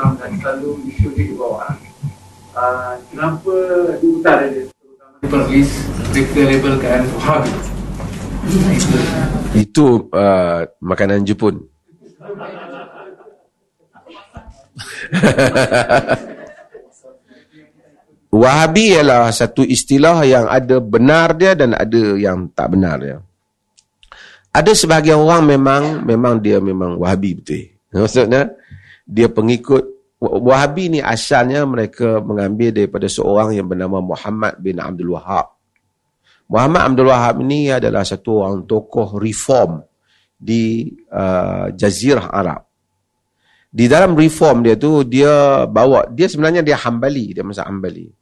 Islam dan selalu isu di bawah. Uh, kenapa di utara dia? Terutama di Perlis, mereka labelkan Wahabi. Itu uh, makanan Jepun. Wahabi ialah satu istilah yang ada benar dia dan ada yang tak benar dia. Ada sebahagian orang memang memang dia memang Wahabi betul. Maksudnya dia pengikut Wahabi ni asalnya mereka mengambil daripada seorang yang bernama Muhammad bin Abdul Wahab. Muhammad Abdul Wahab ini adalah satu orang tokoh reform di uh, Jazirah Arab. Di dalam reform dia tu dia bawa dia sebenarnya dia Hambali, dia masa Hambali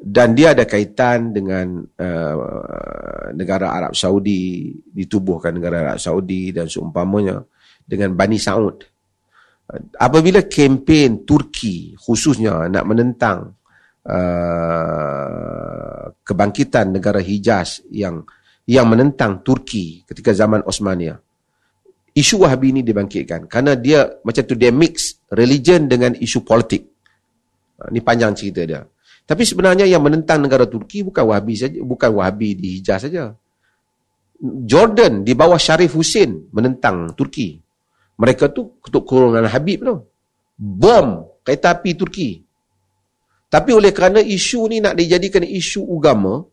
dan dia ada kaitan dengan uh, negara Arab Saudi ditubuhkan negara Arab Saudi dan seumpamanya dengan Bani Saud apabila kempen Turki khususnya nak menentang uh, kebangkitan negara Hijaz yang yang menentang Turki ketika zaman Osmania isu Wahabi ini dibangkitkan kerana dia macam tu dia mix religion dengan isu politik ini panjang cerita dia tapi sebenarnya yang menentang negara Turki bukan Wahabi saja, bukan Wahabi di Hijaz saja. Jordan di bawah Sharif Hussein menentang Turki. Mereka tu ketuk kurungan Habib tu. Bom kereta api Turki. Tapi oleh kerana isu ni nak dijadikan isu agama,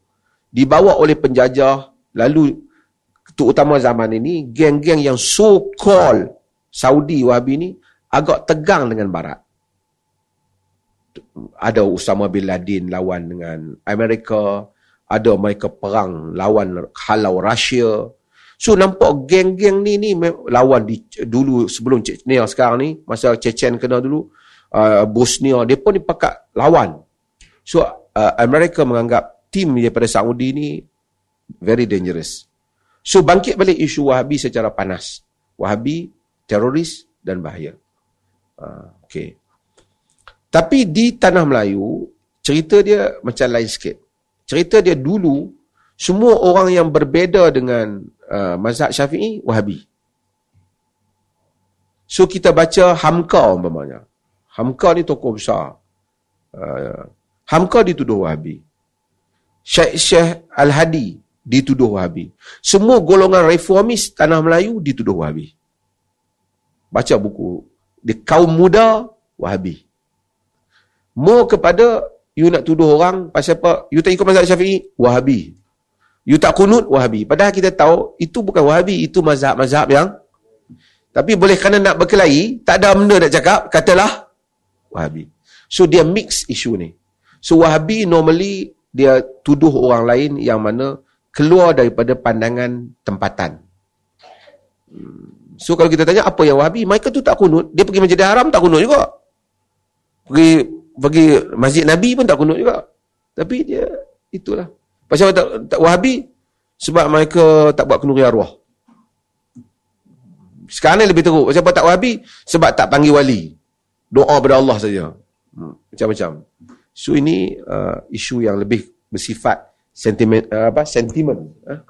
dibawa oleh penjajah, lalu ketuk utama zaman ini, geng-geng yang so-called Saudi Wahabi ni agak tegang dengan Barat ada Usama bin Laden lawan dengan Amerika, ada mereka perang lawan halau Rusia. So nampak geng-geng ni ni lawan di dulu sebelum Chechnya sekarang ni, masa Chechen kena dulu, uh, Bosnia, dia pun dipakat lawan. So uh, Amerika menganggap tim daripada Saudi ni very dangerous. So bangkit balik isu Wahabi secara panas. Wahabi, teroris dan bahaya. Uh, okay. Tapi di tanah Melayu, cerita dia macam lain sikit. Cerita dia dulu, semua orang yang berbeza dengan uh, mazhab syafi'i, wahabi. So kita baca Hamka umpamanya. Hamka ni tokoh besar. Uh, Hamka dituduh wahabi. Syekh Syekh Al-Hadi dituduh wahabi. Semua golongan reformis tanah Melayu dituduh wahabi. Baca buku. Di kaum muda, wahabi. More kepada you nak tuduh orang pasal apa? You tak ikut mazhab syafi'i? Wahabi. You tak kunut? Wahabi. Padahal kita tahu itu bukan wahabi. Itu mazhab-mazhab yang tapi boleh kerana nak berkelahi, tak ada benda nak cakap, katalah wahabi. So dia mix isu ni. So wahabi normally dia tuduh orang lain yang mana keluar daripada pandangan tempatan. Hmm. So kalau kita tanya apa yang wahabi, mereka tu tak kunut. Dia pergi masjid haram tak kunut juga. Pergi pergi masjid Nabi pun tak kunut juga. Tapi dia itulah. Pasal tak, tak wahabi sebab mereka tak buat kenuri arwah. Sekarang ni lebih teruk. Pasal tak wahabi sebab tak panggil wali. Doa pada Allah saja. Hmm, macam-macam. So ini uh, isu yang lebih bersifat sentimen uh, apa sentimen uh,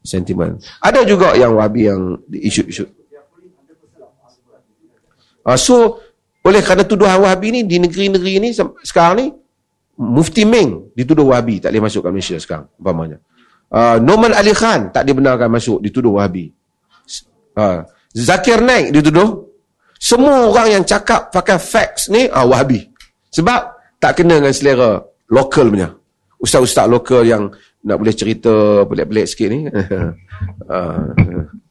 sentimen. Ada juga yang wahabi yang isu-isu. Uh, so oleh kerana tuduhan Wahabi ni di negeri-negeri ni sekarang ni Mufti Ming dituduh Wahabi tak boleh masuk ke Malaysia sekarang umpamanya. Uh, Norman Ali Khan tak dibenarkan masuk dituduh Wahabi. Uh, Zakir Naik dituduh semua orang yang cakap pakai facts ni uh, Wahabi. Sebab tak kena dengan selera lokal punya. Ustaz-ustaz lokal yang nak boleh cerita pelik-pelik sikit ni. uh,